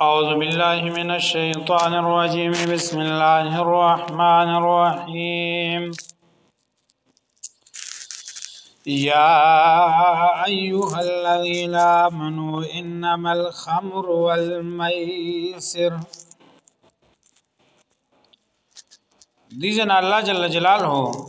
أعوذ بالله من الشيطان الرجيم بسم الله الرحمن الرحيم يا أيها الذين آمنوا إنما الخمر والميسر ديزن الله جل جلاله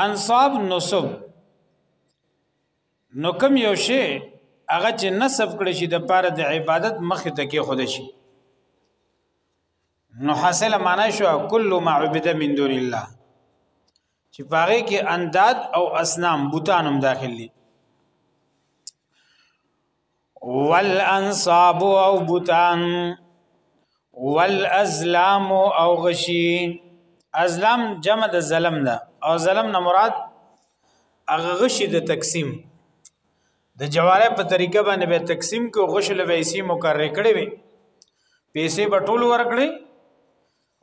انصاب نسب نو کوم یو شی هغه چې نسب کړی شي د پاره د عبادت مخ ته کې خود شي نو حاصل معنا شو کل ما عبد من دون الله چې پاره کې انداد او اسنام بوتانم داخلي والانصاب او بوتان والازلام او غشی ازلام جمع د ظلم ده او ظلم نه مراد هغه غشی د تقسیم د جواره په طریقه باندې به تقسیم کو غشل به اسی مقرر کړي وي پیسې به ټول ورکړي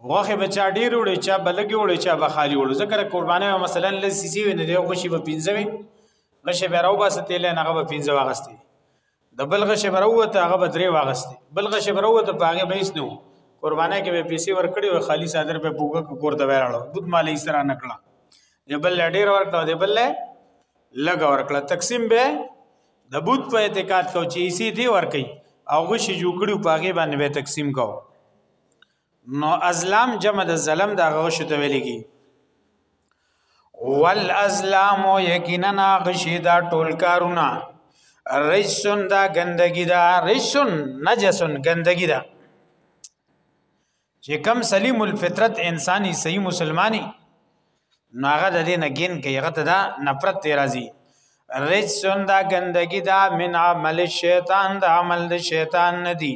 غوخه به چا ډیر وړي چا بلګي وړي چا به خالی وړي ذکر قربانه مثلا لسی سی ویني دی غوشي به پینځوي غشه به راو باسه تیل نه غو پینځه واغستي د بل غشه به راو ته هغه به درې واغستي بل غشه به راو ته پاغه به هیڅ نه وو قربانه کې به پیسې ورکړي او خالی صادر به بوګه کور ته وراړو بوت مالې سره نکړه دی بل ډیر ورکړه دی بل لګ ورکړه تقسیم به د بوت په اعتقاد کو چې اسی دی ورکي او غشي جوړ کړي پاغه باندې به تقسیم کوو نو ازلام جمع د ظلم دا غوښ ته ویل کی والازلام یقینا غشی دا ټول کارونه رجسن دا گندگی دا رجسن نجسن گندگی دا چې کم سلیم الفطرت انساني صحیح مسلمانی نو هغه د دې نه ګین کوي هغه ته دا نفرت ته راځي رجسون دا ګندګي دا من عمل شیطان دا عمل د شیطان ندي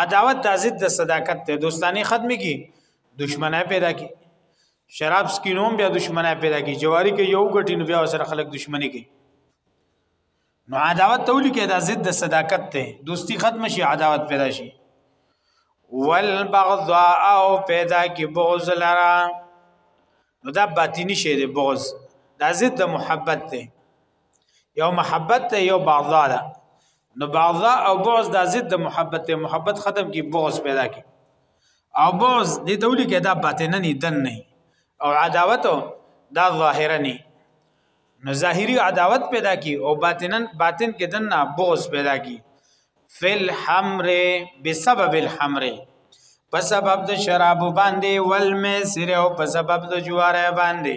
عداوت د ضد د صداقت ته دوستانی ختمي کی دشمنه پیدا کی شراب سکینوم بیا دشمنه پیدا کی جواری کې یو غټی نو بیا سره خلک دشمنی کی نو عداوت تولی کې د ضد د صداقت ته دوستی ختم شي عداوت پیدا شي والبغضاء او پیدا کی بغض لرا نو دا باطینی شی دی بغض د ضد د محبت ته یو محبت ته یو بغضا ده نو بغضا او بغض د ضد د محبت ته محبت ختم کی بغض پیدا کی او بغض د تولی کې دا باطنه نه دن نه او عداوت دا ظاهره نه نو ظاهری عداوت پیدا کی او باطنن باطن کې دن نه بغض پیدا کی فل حمر بسبب الحمر په سبب د شراب باندې ول میسر او په سبب د جواره باندې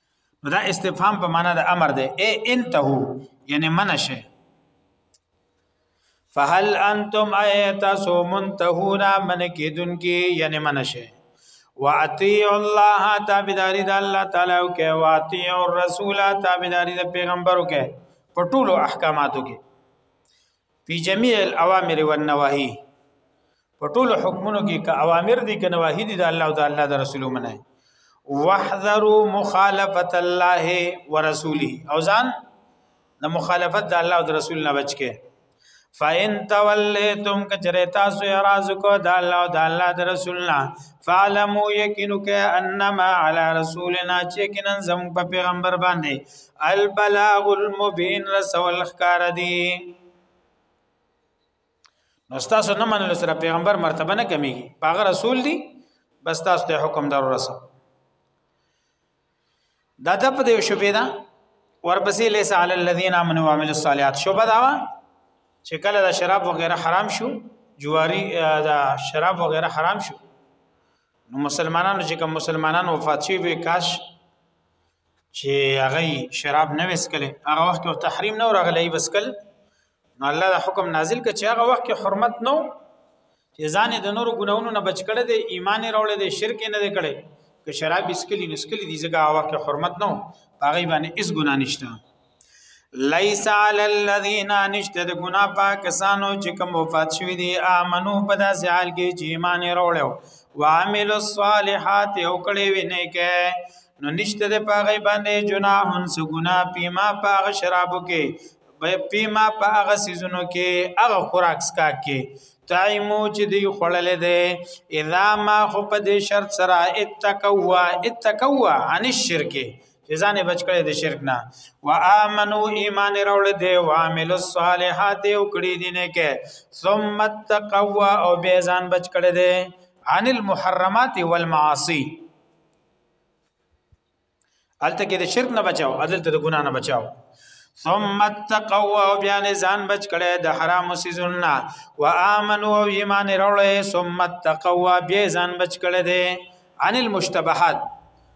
نو دا استفهام په معنا د امر دی اے انتهو یعنی منشه فهل انتم ایتا سو منتهونا من کیدون کی یعنی منشه واطیع الله تابعداری د الله تعالی او کې واطیع الرسول تابعداری د پیغمبرو کې په ټولو احکاماتو کې په جميع الاوامر والنواهي په ټول حکمونو کې که اوامر دي که نواهي دي د الله او د الله د رسول منه واحذروا مخالفه الله ورسوله او ځان د مخالفت د الله او د رسول نه بچ کې فاین تولیتم کچره تاسو اعتراض کو د الله او د الله د رسولنا فعلموا یقینک انما علی رسولنا چیکنن زم په پیغمبر باندې البلاغ المبين رسول خکار دی نو تاسو نه منل سره پیغمبر مرتبه نه کمیږي هغه رسول دی بس تاسو ته حکم در رسو دا د په دې شوبې دا ورپسې لیس علی الذین آمنوا وعملوا الصالحات شوبه دا چې کله دا شراب وغیرہ حرام شو جواری دا شراب وغیرہ حرام شو نو مسلمانانو چې کوم مسلمانان وفات شي به کاش چې هغه شراب نه وسکلې هغه وخت کې تحریم نه راغلی وسکل نو الله دا حکم نازل کړ چې هغه وخت کې حرمت نو چې ځان د نورو ګناونو نه بچ کړي دي ایمان راوړي دي شرک نه دي کړي که شراب اسکلی نسکلی دي ځکه هغه وخت کې حرمت نو هغه باندې اس ګنا نشته لیس علی الذین نشته د ګنا پاکستانو چې کوم وفات شوی دی امنو په داسې حال کې چې ایمان وروړو وعمل الصالحات او کړي وینې کې نو نشته د پاغه باندې جناحون سو ګنا پیما پاغ شرابو کې به پیما پاغ سيزونو کې هغه خوراک سکا کې تایمو چې دی خړلې ده اذا ما خو په دې شرط سره اتقوا اتقوا عن الشرک چې ځان بچ کړي د شرک نه وا امنو ایمان راوړ دي او عامل الصالحات او کړي دي نه کې ثم تقوا او به ځان بچ کړي دي عن المحرمات والمعاصي الته کې د شرک نه بچاو عدل ته د ګنا نه بچاو ثم تقوا او بیا نه ځان بچ کړي د حرام سيزونه وا امنو او ایمان راوړ ثم تقوا به ځان بچ کړي دي عن المشتبهات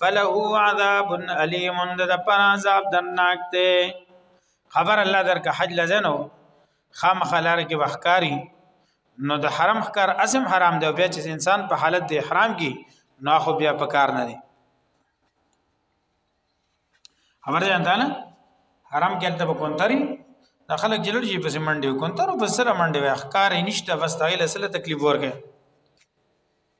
فله عذاب الیم د پر عذاب دناک ته خبر الله درک حج لزنو خام خلار کې وحکاری نو د حرم ښکار اسم حرام دی بیا چې انسان په حالت د احرام کې نو خو بیا په کار نه دی خبر ځان ته حرام کې ته کونتري د خلک جلل شي پس منډي کونتر په سره منډي وای ښکار نشته بس تایل سره تکلیف ورګه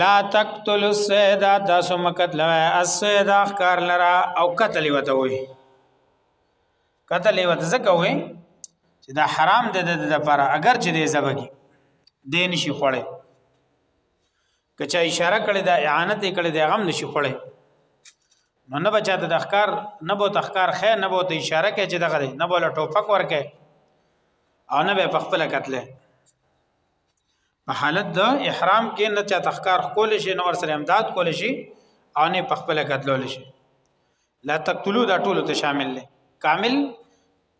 لا تقتل السيد تاسو مکت لوي السيد اخکار لرا او قتل وته وي قتل وته زکه وي چې دا حرام ده د لپاره اگر چې دې زبګي دین شي خوړې کچا اشاره کړې دا اعانت کړې دا غم نشي خوړې نو نه بچاته د اخکار نه بو تخکار خې نه بو ته اشاره کې چې دغه نه بوله ټوپک ورکه او نه به په خپل قتل په حالت د احرام کې نه چا تخکار کول شي نو ور سره امداد کول شي او نه په خپل قتلول شي لا تقتلوا دا ټول ته شامل دي کامل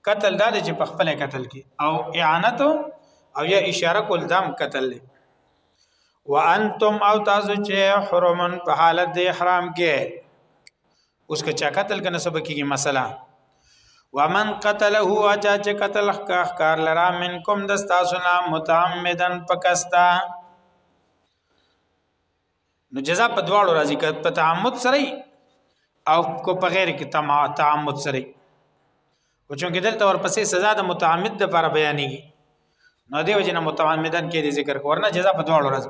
قتل دا چې په خپل قتل کې او اعانت او یا اشاره کول دام قتل دي وانتم او تاسو چې حرمن په حالت د احرام کې اوس که چا قتل کنه سبا کیږي مسله ومن قتله اچا چې قتل حقاق کار لرا منکم دستا سنا متعمدن پکستا نو جزا په دواړو راځي که په تعمد سره او کو په غیر کې تعمد سره او چونکې دلته ورپسې سزا د متعمد د پر بیانېږي نو دیو جن متعمدن کې د ذکر کورنه جزاء په دوه ورځ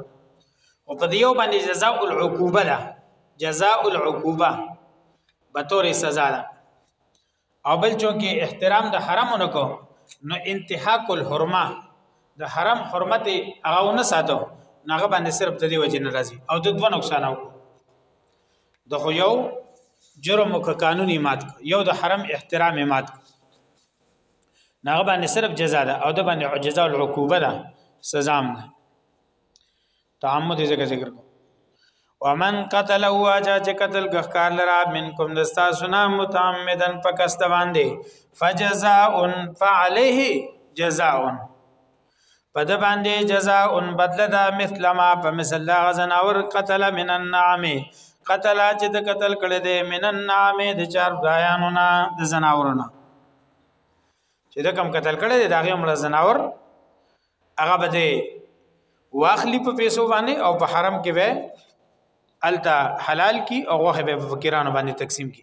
او په دیو باندې جزاء العقوبه ده جزاء العقوبه به تور سزا ده او بل چونکې احترام د حرم نکو نو انتهاک الحرمه د حرم حرمت هغه نه ساتو هغه باندې صرف د دې وجه ناراضي او د دوه نقصان او د خو یو جرم او قانون مات یو د حرم احترام مات ناغه باندې صرف جزاء ده او د باندې جزاء العقوبه ده سزا هم ده تعمد ذکر ذکر کو ومن قتل واجا چې قتل غخکار لرا منکم دستا سنا متعمدن پکست باندې فجزاء فعليه جزاء په د باندې جزاء بدل دا مثل ما په مثل دا غزناور قتل من النعم قتل چې د قتل کړي دي من النعم د چار غایانو نه د زناورونه چې د کم قتل کړي دي دا غیم زناور هغه به دي واخلی په پیسو باندې او په حرم کې به التا حلال کی او غوخه به فقیرانو باندې تقسیم کی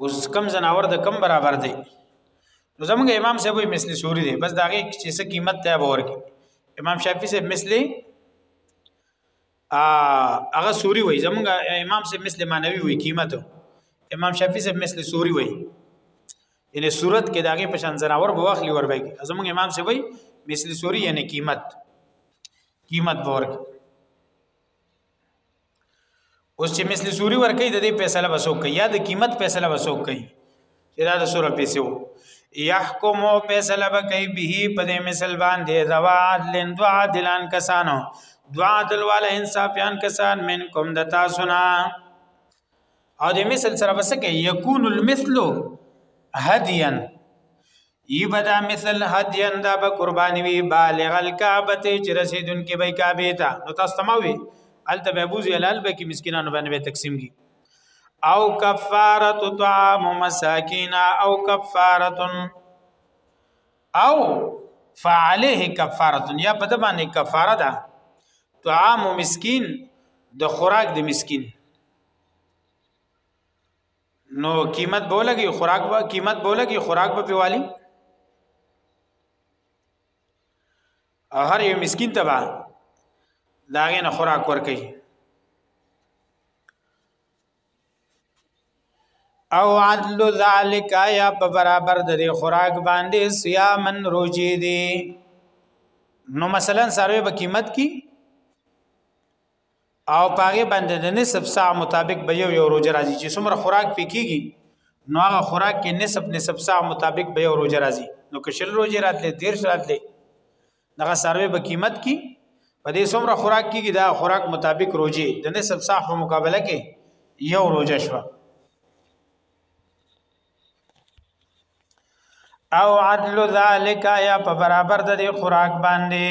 اوس کم زناور د کم برابر دی نو زمونږ امام صاحب وي مثلی سوري دی بس داغه چې څه قیمت ته به ورکی امام شافعي صاحب مثلی هغه سوري وي زمونږ امام صاحب مثلی مانوي وي قیمت امام شافعي صاحب مثلی سوري وي یعنی صورت کې داغه په شان زناور به واخلي ور بګي زمونږ امام صاحب وي مثلی سوري یعنی قیمت قیمت به ورکی اوس چې مثل سوري ور کوي د دې فیصله وسو کوي یا د قیمت فیصله وسو کوي چې دا د سوره پیسې وو يحكم فیصله بکي به په دې مثل باندې ذوا عدل دوا عدلان کسانو دوا عدل والا انصافيان کسان منکم د تاسو نه او دې مثل سره بس کې يكون المثل هديا ای بدا مثل هدیان دا به قربانی وی بالغ الکعبه ته چې رسیدون کې به کعبه ته نو تاسو تموي الته به بوزي حلال به کې مسکینانو باندې تقسیم کی او کفاره طعام مساکین او کفاره او فعليه کفاره یا په د باندې کفاره ده طعام مسکین د خوراک د مسکین نو قیمت به لګي خوراک به قیمت به لګي خوراک به پیوالي او هر یو مسكين ته به داغه نه خوراک ورکي او عدل ذالک یا په برابر د خوراک باندې صيامن روزي دي نو مثلا سروي به قیمت کی او پاغه باندې د نسب ساع مطابق به یو یو روزه راځي چې څومره خوراک پکېږي نو هغه خوراک کې نسب نسب ساع مطابق به یو روزه راځي نو کشل روزه راتله دیر راتله دغه سروي به قیمت کې په دې څومره خوراک کېږي دا خوراک مطابق روزه د نسب ساع په مقابله کې یو روزه شوه او عدل ذالک یا په برابر د خوراک باندې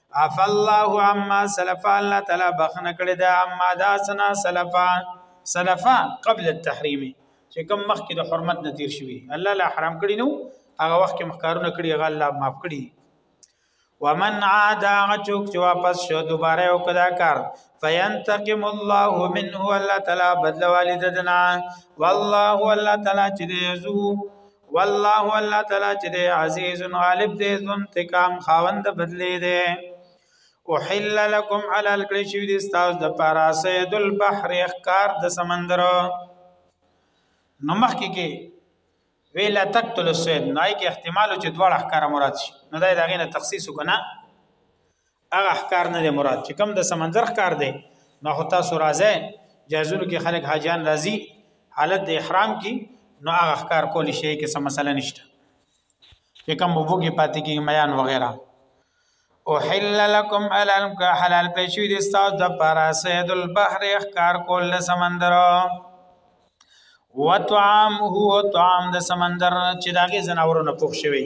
اف الله عما سلف الله تعالی بخنه کړی دا عما دا سنا سلفا سلفا قبل التحریم چې کوم مخکې د حرمت نه تیر شوی الله لا حرام کړی نو هغه وخت کې مخکارونه کړی هغه الله معاف کړی ومن عاد غچوک چې واپس شو دوباره یو کدا کار فینتقم الله منه الله تعالی بدل والدنا والله الله تعالی چې ذو والله الله تعالی چې دی عزیز غالب دی ذو انتقام خاوند بدلی دی احل لكم على الکړي شوی دي تاسو د پارا سید البحر اخکار د سمندر نو مخکې کې ویلا تقتل السید نای کې احتمال چې دواړه اخکار مراد شي نو دا دغه نه تخصیص وکنه هغه ښکار نه دی مراد چې کم د سمندر ښکار دی نو هو تاسو راځي جایزونو کې خلک حاجیان راځي حالت د احرام کې نو هغه ښکار کول شي کې سم مسله نشته چې کم وبو کې پاتې کې میان وغیرہ او حل لكم الان که حلال پېښوي د تاسو د پارا سید البحر احکار کول د سمندر وطعام هو طعام د سمندر چې داغه زناورونه پوښ شوی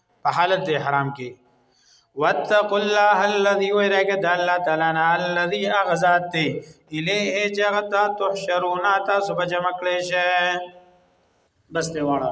په حالت د احرام کې واتقوا الله الذي ويرګه د الله تعالی نه الذي اغزات الیه جغتا تحشرون تاسو به جمع کړئ شئ بس دی واړه